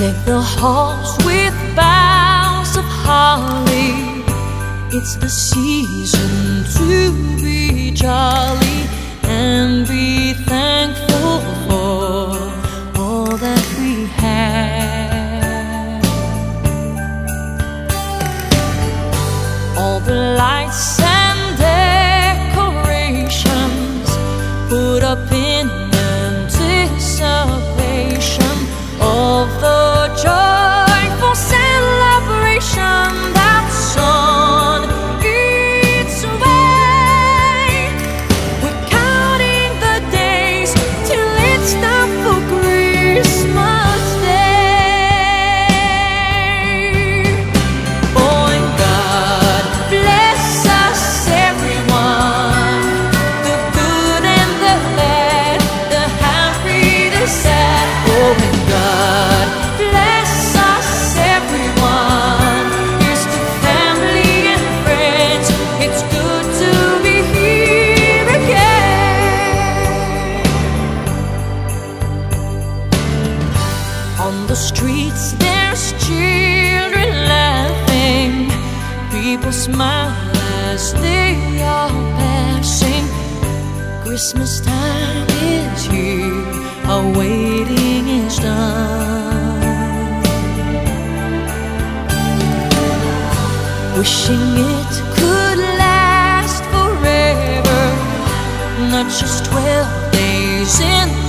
Deck the halls with boughs of holly. It's the season to be jolly and be thankful streets, there's children laughing. People smile as they are passing. Christmas time is here, our waiting is done. Wishing it could last forever, not just 12 days in.